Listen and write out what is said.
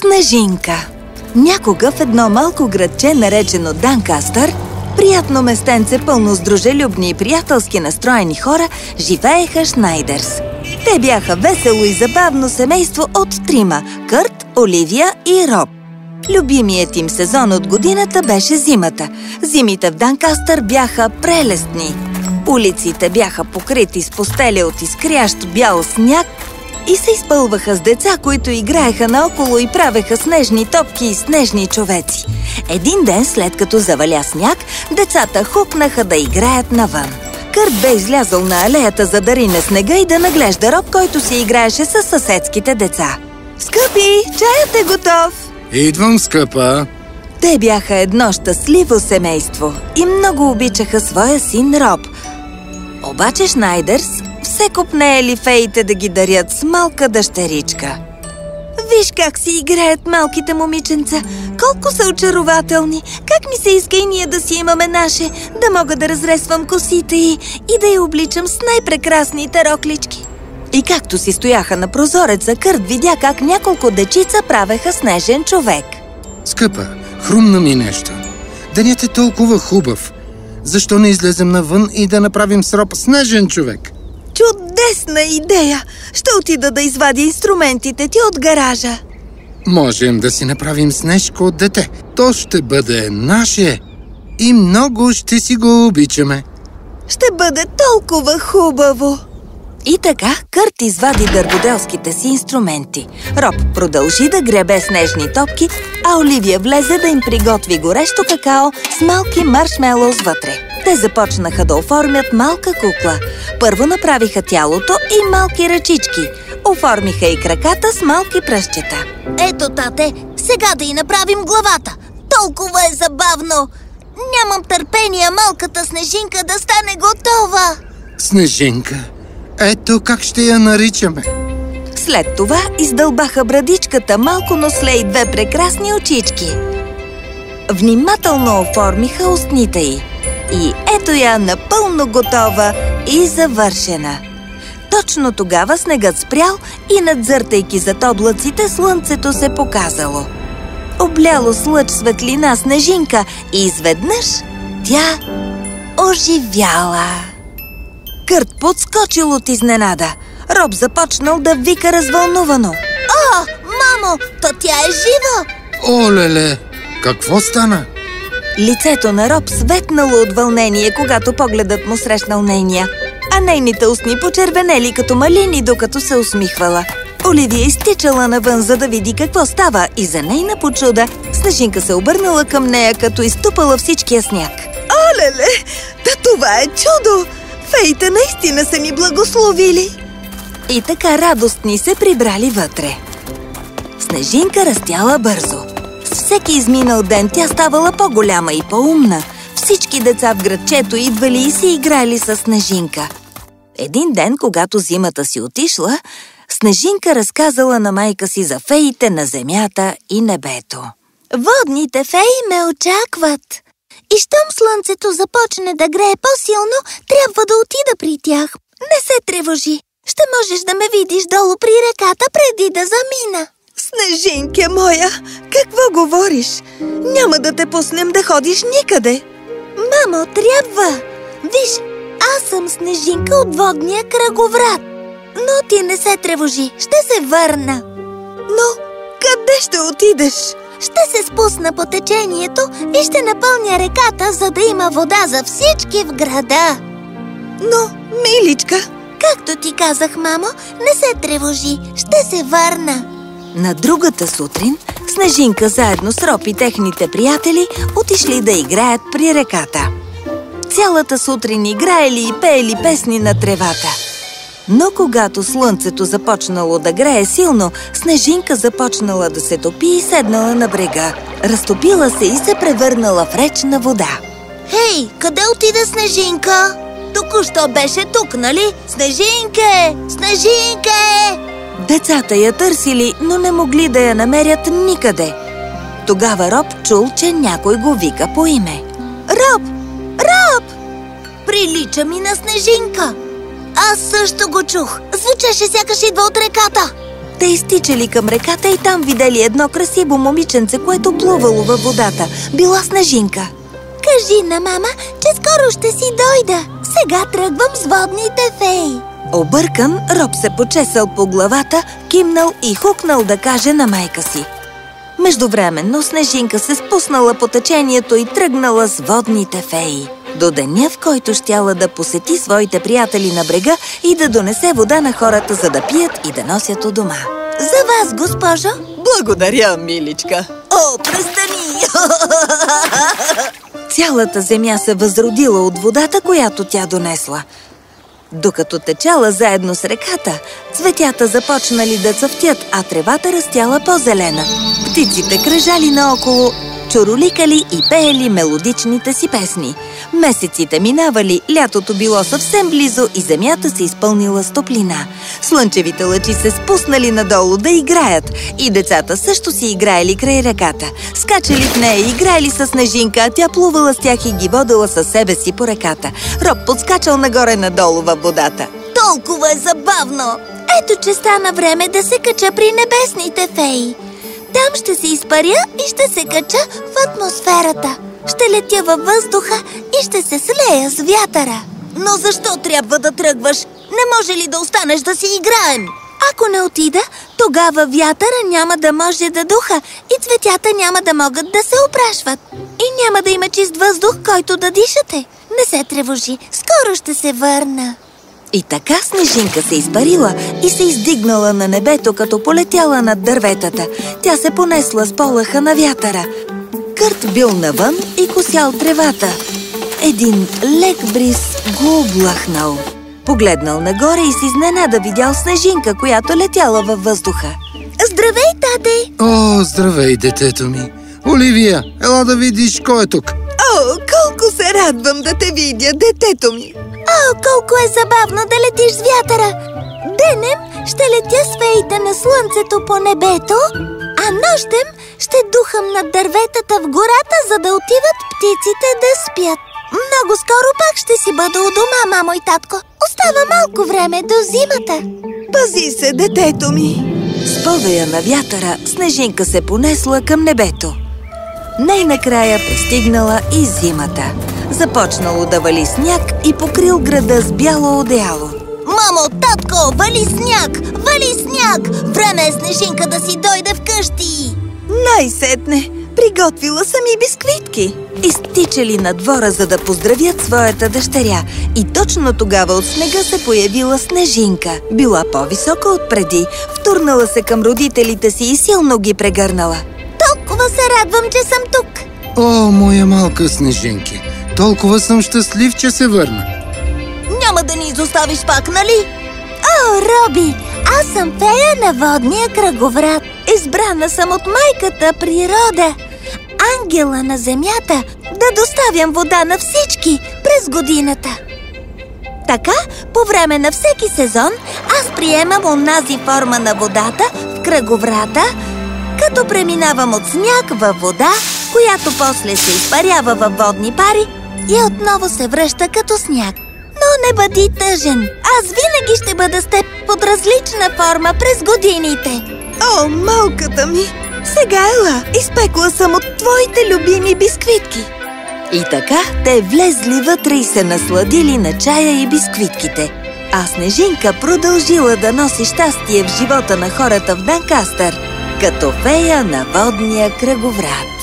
Снежинка Някога в едно малко градче, наречено Данкастър, приятно местенце, пълно с дружелюбни и приятелски настроени хора, живееха Шнайдерс. Те бяха весело и забавно семейство от трима – Кърт, Оливия и Роб. Любимият им сезон от годината беше зимата. Зимите в Данкастър бяха прелестни. Улиците бяха покрити с постели от изкрящ бял сняг и се изпълваха с деца, които играеха наоколо и правеха снежни топки и снежни човеци. Един ден, след като заваля сняг, децата хупнаха да играят навън. Кърт бе излязъл на алеята за да рине снега и да наглежда роб, който си играеше с съседските деца. Скъпи, чаят е готов! Идвам, скъпа! Те бяха едно щастливо семейство и много обичаха своя син Роб. Обаче Шнайдерс все купнеели феите да ги дарят с малка дъщеричка. Виж как си играят малките момиченца, колко са очарователни. Как ми се иска и ние да си имаме наше, да мога да разресвам косите й и да я обличам с най-прекрасните роклички. И както си стояха на прозореца, Кърт видя как няколко дечица правеха снежен човек. Скъпа, хрумна ми нещо. Денят е толкова хубав. Защо не излезем навън и да направим с Роб снежен човек? Чудесна идея! Ще отида да извадя инструментите ти от гаража. Можем да си направим снежко от дете. То ще бъде наше. И много ще си го обичаме. Ще бъде толкова хубаво! И така Кърт извади дърводелските си инструменти. Роб продължи да гребе снежни топки, а Оливия влезе да им приготви горещо какао с малки маршмелоус вътре. Те започнаха да оформят малка кукла. Първо направиха тялото и малки ръчички. Оформиха и краката с малки пръщчета. Ето, тате, сега да й направим главата. Толкова е забавно! Нямам търпение малката снежинка да стане готова! Снежинка? Ето как ще я наричаме. След това издълбаха брадичката малко носле и две прекрасни очички. Внимателно оформиха устните й. И ето я напълно готова и завършена. Точно тогава снегът спрял и надзъртайки зад облаците, слънцето се показало. Обляло с лъч светлина снежинка и изведнъж тя оживяла. Кърт подскочил от изненада. Роб започнал да вика развълнувано. О, мамо, то тя е жива! Олеле, какво стана? Лицето на Роб светнало от вълнение, когато погледът му срещнал нейния, а нейните устни почервенели като малини, докато се усмихвала. Оливия изтичала навън, за да види какво става и за нейна почуда Снежинка се обърнала към нея, като изтупала всичкия сняг. Олеле, да това е чудо! Феите наистина са ми благословили! И така радостни се прибрали вътре. Снежинка растяла бързо. С всеки изминал ден тя ставала по-голяма и по-умна. Всички деца в градчето идвали и си играли с Снежинка. Един ден, когато зимата си отишла, Снежинка разказала на майка си за феите на земята и небето. Водните феи ме очакват. И щом слънцето започне да грее по-силно, трябва да отида при тях. Не се тревожи. Ще можеш да ме видиш долу при реката преди да замина. Снежинке моя, какво говориш? Няма да те пуснем да ходиш никъде. Мамо, трябва! Виж, аз съм Снежинка от водния кръговрат. Но ти не се тревожи, ще се върна. Но къде ще отидеш? Ще се спусна по течението и ще напълня реката, за да има вода за всички в града. Но, миличка... Както ти казах, мамо, не се тревожи, ще се върна. На другата сутрин Снежинка заедно с Роб и техните приятели отишли да играят при реката. Цялата сутрин играели и пеели песни на тревата. Но когато слънцето започнало да грее силно, Снежинка започнала да се топи и седнала на брега. Разтопила се и се превърнала в речна вода. Хей, къде отида Снежинка? Току-що беше тук, нали? Снежинке! Снежинке! Децата я търсили, но не могли да я намерят никъде. Тогава Роб чул, че някой го вика по име. Роб! Роб! Прилича ми на Снежинка. Аз също го чух. Звучеше сякаш идва от реката. Те изтичали към реката и там видели едно красиво момиченце, което плувало във водата. Била Снежинка. Кажи на мама, че скоро ще си дойда. Сега тръгвам с водните феи. Объркан, Роб се почесал по главата, кимнал и хукнал да каже на майка си. Междувременно Снежинка се спуснала по течението и тръгнала с водните феи. До деня, в който щяла да посети своите приятели на брега и да донесе вода на хората, за да пият и да носят у дома. За вас, госпожо. Благодаря, миличка. О, престани! Цялата земя се възродила от водата, която тя донесла. Докато течала заедно с реката, цветята започнали да цъфтят, а тревата растяла по-зелена. Птиците кръжали наоколо, чороликали и пеели мелодичните си песни. Месеците минавали, лятото било съвсем близо и земята се изпълнила с топлина. Слънчевите лъчи се спуснали надолу да играят и децата също си играели край реката. Скачали в нея, играели с снежинка, а тя плувала с тях и ги водила със себе си по реката. Роб подскачал нагоре-надолу във водата. Толкова е забавно! Ето, че стана време да се кача при небесните феи. Там ще се изпаря и ще се кача в атмосферата. Ще летя във въздуха и ще се слея с вятъра. Но защо трябва да тръгваш? Не може ли да останеш да си играем? Ако не отида, тогава вятъра няма да може да духа и цветята няма да могат да се опрашват. И няма да има чист въздух, който да дишате. Не се тревожи, скоро ще се върна. И така Снежинка се изпарила и се издигнала на небето, като полетяла над дърветата. Тя се понесла с полъха на вятъра. Кърт бил навън и косял тревата. Един лек бриз го облахнал. Погледнал нагоре и с изненада видял Снежинка, която летяла във въздуха. Здравей, тате! О, здравей, детето ми! Оливия, ела да видиш кой е тук. О, колко се радвам да те видя, детето ми! О, колко е забавно да летиш с вятъра! Денем ще летя с феите на слънцето по небето, а нощем ще духам над дърветата в гората, за да отиват птиците да спят. Много скоро пак ще си бъда у дома, мамо и татко. Остава малко време до зимата. Пази се, детето ми! С повея на вятъра Снежинка се понесла към небето. Най-накрая пристигнала и зимата. Започнало да вали сняг и покрил града с бяло одеяло. Мамо, татко, вали сняг! Вали сняг! Време е Снежинка да си дойде вкъщи! Най-сетне! Приготвила съм и бисквитки! Изтичали на двора, за да поздравят своята дъщеря. И точно тогава от снега се появила Снежинка. Била по-висока от преди. Втурнала се към родителите си и силно ги прегърнала. Толкова се радвам, че съм тук! О, моя малка Снежинки! Толкова съм щастлив, че се върна. Няма да ни изоставиш пак, нали? О, Роби, аз съм фея на водния кръговрат. Избрана съм от майката природа, ангела на земята, да доставям вода на всички през годината. Така, по време на всеки сезон, аз приемам онази форма на водата в кръговрата, като преминавам от сняг във вода, която после се изпарява във водни пари и отново се връща като сняг. Но не бъди тъжен. Аз винаги ще бъда с теб под различна форма през годините. О, малката ми! Сега ела, изпекла съм от твоите любими бисквитки. И така те влезли вътре и се насладили на чая и бисквитките. А Снежинка продължила да носи щастие в живота на хората в Данкастър, като фея на водния кръговрат.